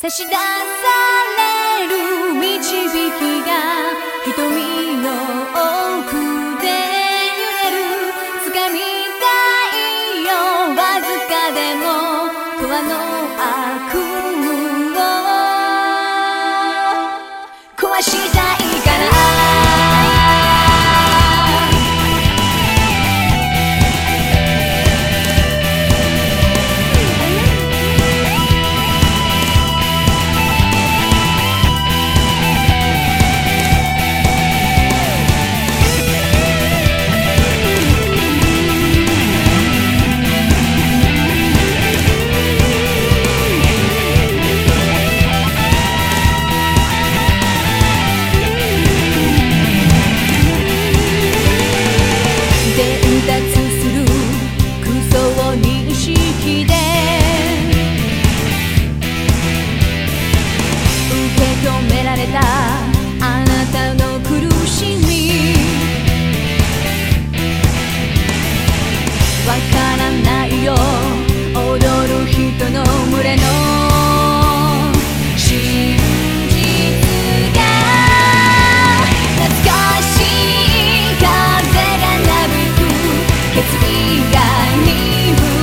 差し出される導きが瞳止められた。あなたの苦しみ。わからないよ。踊る人の群れの。真実が。懐かしい風が鳴びく決意が鈍